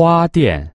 花店。